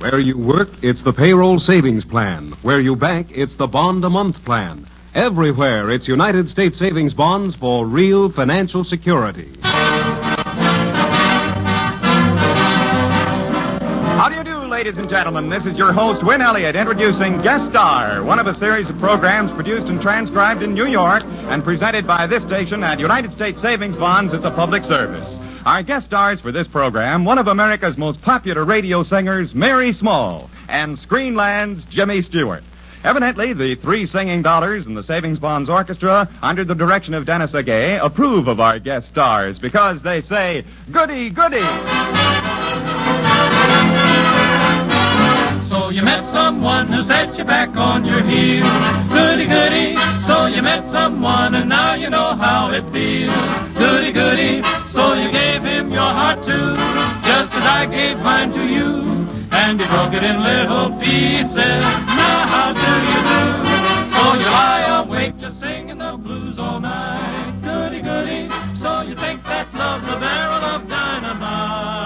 Where you work, it's the payroll savings plan. Where you bank, it's the bond a month plan. Everywhere, it's United States savings bonds for real financial security. Ladies and gentlemen? This is your host, Win Elliott, introducing Guest Star, one of a series of programs produced and transcribed in New York and presented by this station at United States Savings Bonds as a public service. Our guest stars for this program, one of America's most popular radio singers, Mary Small, and Screenland's Jimmy Stewart. Evidently, the three singing dollars in the Savings Bonds Orchestra, under the direction of Dennis Agay, approve of our guest stars because they say, goody, goody. Set you back on your heels. Goody, goody. So you met someone and now you know how it feels. Goody, goody. So you gave him your heart too, just as I gave mine to you. And you broke it in little pieces. Now how do you do? So you lie awake just singing the blues all night. Goody, goody. So you think that love's a barrel of dynamite.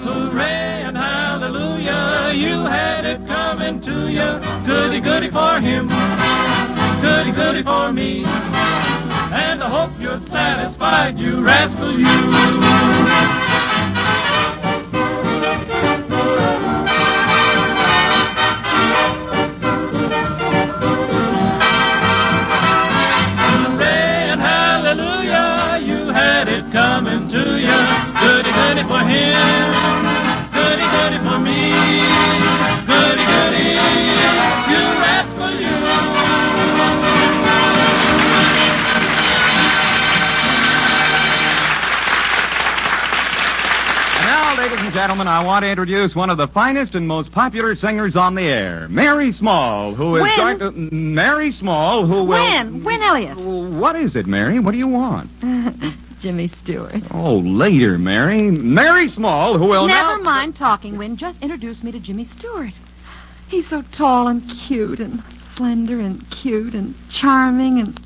Hooray and hallelujah, you had it coming to you. Goody, goody for him. Goody, goody for me. And I hope you're satisfied, you rascal, you. Coming to gentlemen, I want to introduce one of the finest and most popular singers on the air, Mary Small, who is Win. going to. Uh, Mary Small, who will. Win. Win Elliott. What is it, Mary? What do you want? Jimmy Stewart. Oh, later, Mary. Mary Small, who will Never now. mind talking, Win. Just introduce me to Jimmy Stewart. He's so tall and cute and slender and cute and charming and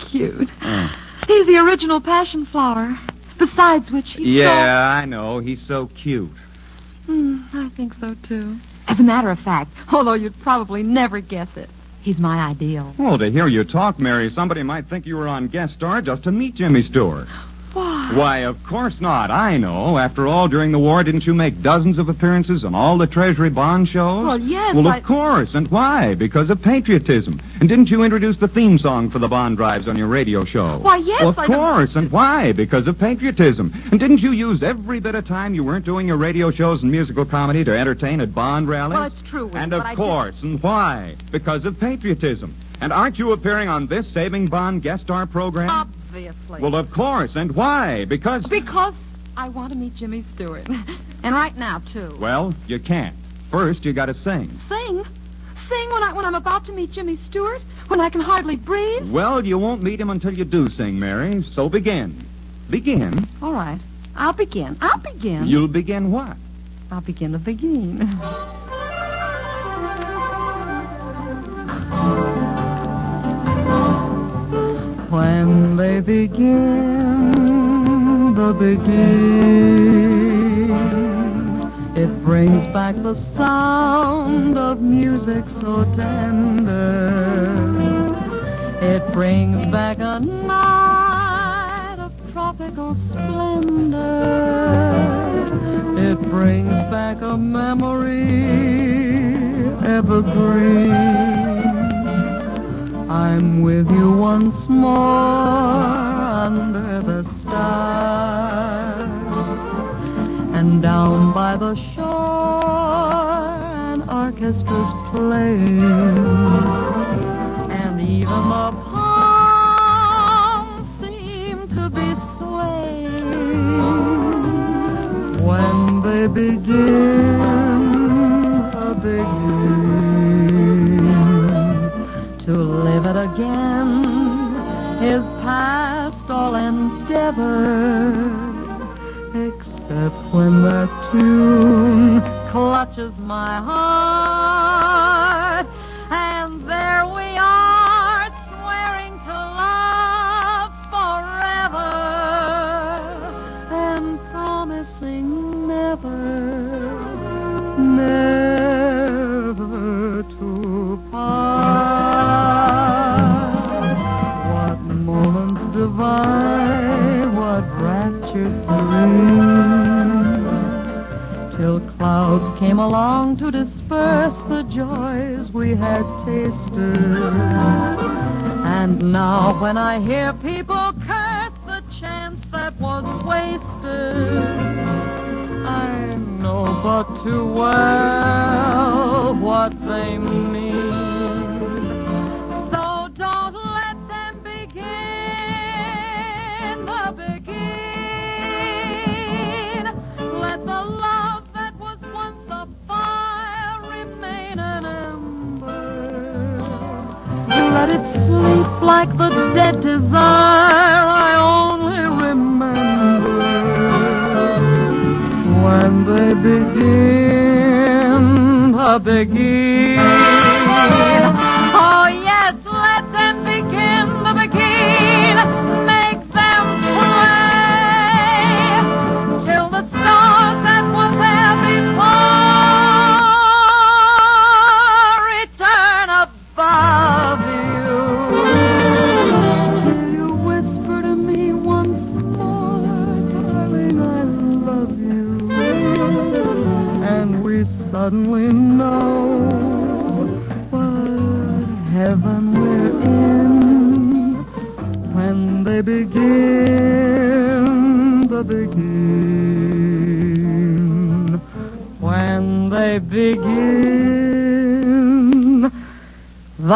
cute. Oh. He's the original passion flower. Besides which, he's Yeah, I know. He's so cute. So... Hmm, I think so, too. As a matter of fact, although you'd probably never guess it, he's my ideal. Well, to hear you talk, Mary, somebody might think you were on guest star just to meet Jimmy Stewart. Why? Of course not. I know. After all, during the war, didn't you make dozens of appearances on all the Treasury bond shows? Well, yes, Well, of course. And why? Because of patriotism. And didn't you introduce the theme song for the bond drives on your radio show? Why, yes, Well, of I- course. And why? Because of patriotism. And didn't you use every bit of time you weren't doing your radio shows and musical comedy to entertain at bond rallies? Well, it's true, And of course. And why? Because of patriotism. And aren't you appearing on this Saving Bond guest star program? Uh, Well, of course. And why? Because. Because I want to meet Jimmy Stewart. and right now, too. Well, you can't. First, you gotta sing. Sing? Sing when, I, when I'm about to meet Jimmy Stewart? When I can hardly breathe? Well, you won't meet him until you do sing, Mary. So begin. Begin. All right. I'll begin. I'll begin. You'll begin what? I'll begin the beginning. begin the beginning, it brings back the sound of music so tender. It brings back a night of tropical splendor. It brings back a memory evergreen. I'm with you once more under the stars. And down by the shore, an orchestra's playing. And even the palms seem to be swaying when they begin again. Is past all endeavor except when that tune clutches my heart to disperse the joys we had tasted. And now when I hear people curse the chance that was wasted, I know but too well what they mean. Let it sleep like the dead desire I only remember when they begin the Beguine. Oh,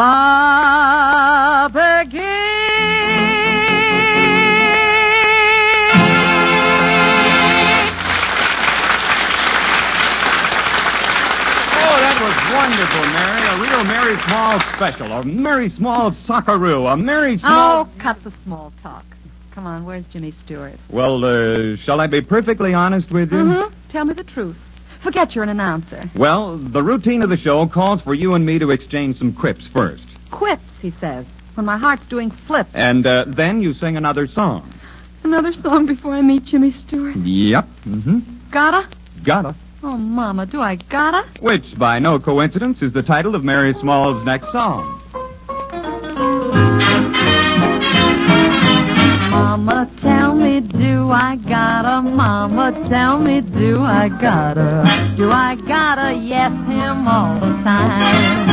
that was wonderful, Mary. A real Mary Small special. A Mary Small Socceroo. A Mary Small. Oh, cut the small talk. Come on, where's Jimmy Stewart? Well, uh, shall I be perfectly honest with you? Mm-hmm. Tell me the truth. Forget you're an announcer. Well, the routine of the show calls for you and me to exchange some quips first. Quips, he says, when my heart's doing flips. And uh, then you sing another song. Another song before I meet Jimmy Stewart. Yep. Mm-hmm. Gotta? Gotta. Oh, Mama, do I gotta? Which, by no coincidence, is the title of Mary Small's next song. Mama, do I gotta? Mama, tell me, do I gotta? Do I gotta yes him all the time?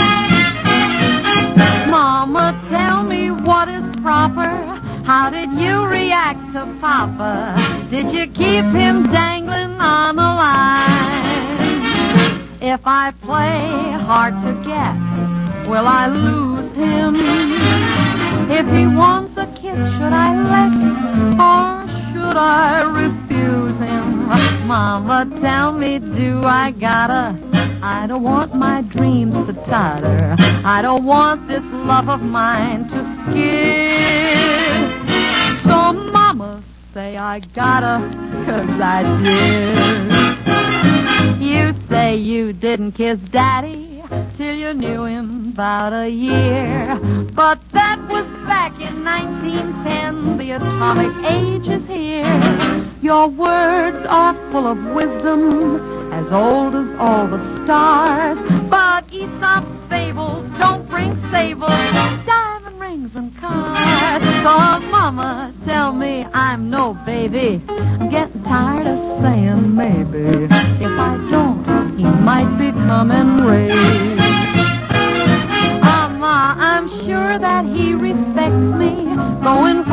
Mama, tell me what is proper? How did you react to Papa? Did you keep him dangling on a line? If I play hard to get, will I lose him? If he wants a kiss, should I let him or Mama, tell me, do I gotta? I don't want my dreams to totter. I don't want this love of mine to skip. So, Mama, say I gotta, cause I did. You say you didn't kiss Daddy till you knew him about a year. But that was back in 1910. The atomic age is here. Your words are full of wisdom, as old as all the stars. But Aesop's fables don't bring sables, diamond rings and cars. So, Mama, tell me I'm no baby. I'm getting tired of saying maybe. If I don't, he might become enraged. Mama, I'm sure that he respects me, going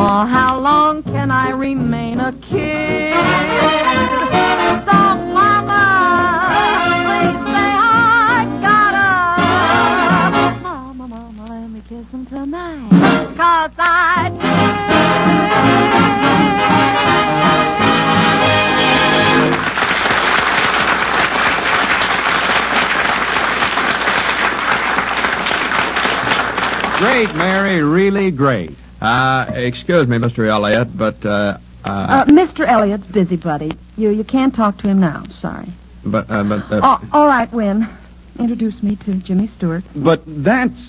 Ma, how long can I remain a kid? So, Mama, please say I gotta. Mama, Mama, let me kiss him tonight. Cause I Great, Mary, really great. Uh, excuse me, Mr. Elliott, but, uh, uh, Uh, Mr. Elliott's busy, buddy. You you can't talk to him now. Sorry. but, uh, but, uh, Oh, all right, Win. Introduce me to Jimmy Stewart. But that's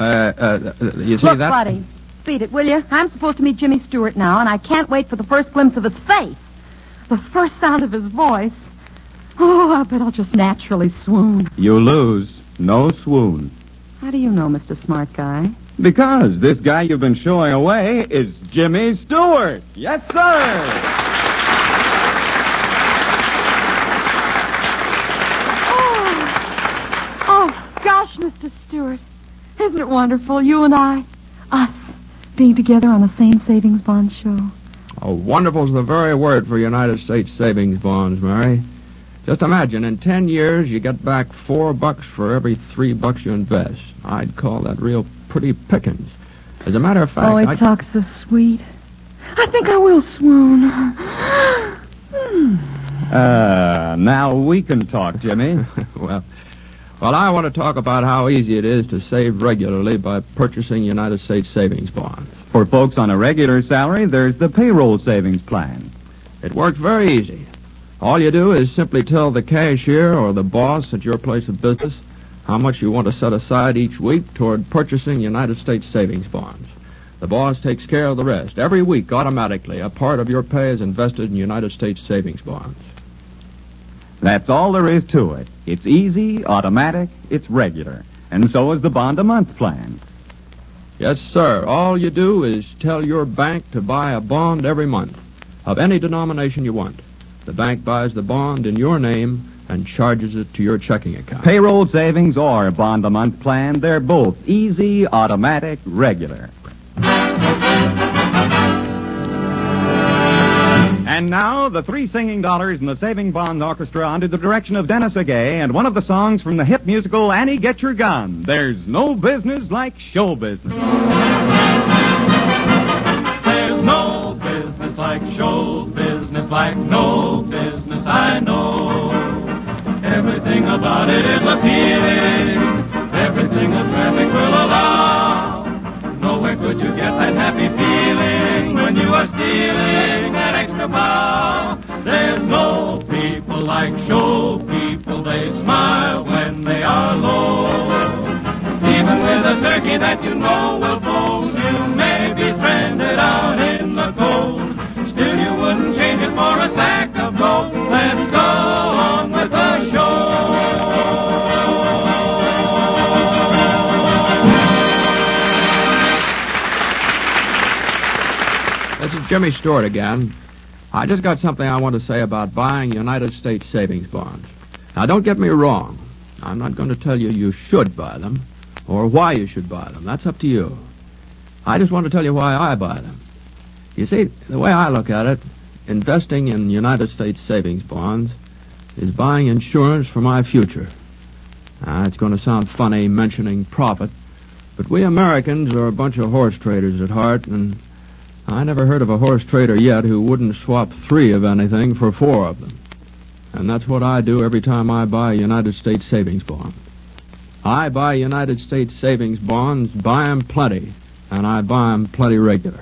Uh, uh, you see Look, that? buddy, beat it, will you? I'm supposed to meet Jimmy Stewart now, and I can't wait for the first glimpse of his face. The first sound of his voice. Oh, I bet I'll just naturally swoon. You lose. No swoon. How do you know, Mr. Smart Guy? Because this guy you've been showing away is Jimmy Stewart. Yes, sir. Oh, oh gosh, Mr. Stewart. Isn't it wonderful, you and I, us, being together on the same savings bond show? Oh, wonderful's the very word for United States savings bonds, Mary. Just imagine, in ten years, you get back four bucks for every three bucks you invest. I'd call that real pretty pickings. As a matter of fact, oh, he I... talks so sweet. I think I will swoon. Hmm. Uh, now we can talk, Jimmy. well, well, I want to talk about how easy it is to save regularly by purchasing United States savings bonds. For folks on a regular salary, there's the payroll savings plan. It works very easy. All you do is simply tell the cashier or the boss at your place of business how much you want to set aside each week toward purchasing United States savings bonds. The boss takes care of the rest. Every week, automatically, a part of your pay is invested in United States savings bonds. That's all there is to it. It's easy, automatic, it's regular. And so is the bond a month plan. Yes, sir. All you do is tell your bank to buy a bond every month of any denomination you want. The bank buys the bond in your name and charges it to your checking account. Payroll savings or bond a month plan, they're both easy, automatic, regular. And now, the three singing dollars in the Saving Bonds Orchestra under the direction of Dennis Agay and one of the songs from the hit musical Annie Get Your Gun. There's no business like show business. There's no business like show business, like no business I know. Everything about it is appealing, everything the traffic will allow. Nowhere could you get that happy feeling when you are stealing that extra bow. There's no people like show people, they smile when they are low. Even with a turkey that you know will fold, you may be stranded out Jimmy Stewart again. I just got something I want to say about buying United States savings bonds. Now, don't get me wrong. I'm not going to tell you you should buy them or why you should buy them. That's up to you. I just want to tell you why I buy them. You see, the way I look at it, investing in United States savings bonds is buying insurance for my future. Now, it's going to sound funny mentioning profit, but we Americans are a bunch of horse traders at heart, and I never heard of a horse trader yet who wouldn't swap three of anything for four of them. And that's what I do every time I buy a United States savings bond. I buy United States savings bonds, buy 'em plenty, and I buy 'em plenty regular.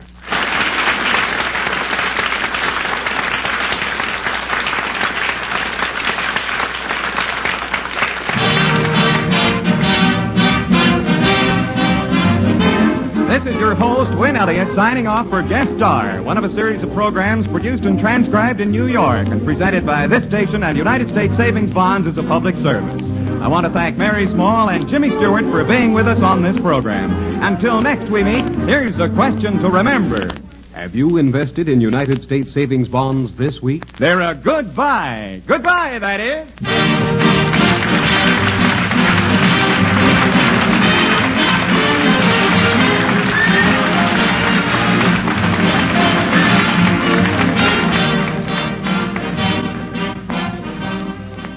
Win Elliott, signing off for Guest Star, one of a series of programs produced and transcribed in New York and presented by this station and United States Savings Bonds as a public service. I want to thank Mary Small and Jimmy Stewart for being with us on this program. Until next we meet, here's a question to remember. Have you invested in United States savings bonds this week? They're a good buy. Goodbye, that is.